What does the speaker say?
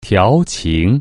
调情。